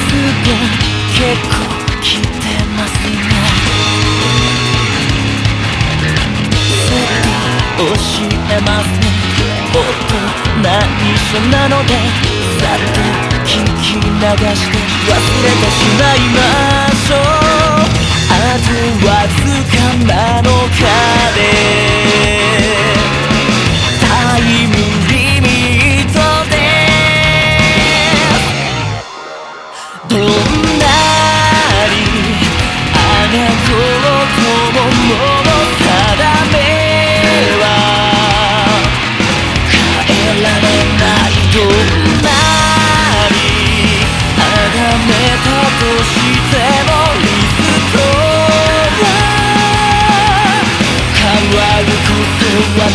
すと結構来てますがセット教えますね音内緒なのでさて聞き流して忘れてしまいましょう。あとわずかなの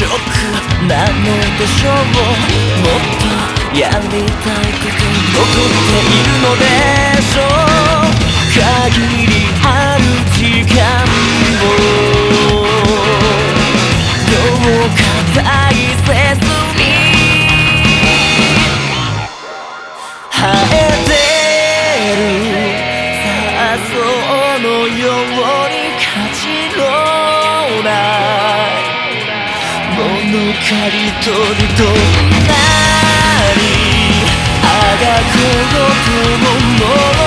ショックなのでしょうもっとやりたいこと残っているのでしょう限りある時間をどうか大切に生えてるさあそのように価値のの刈り取りとなりあがく僕もも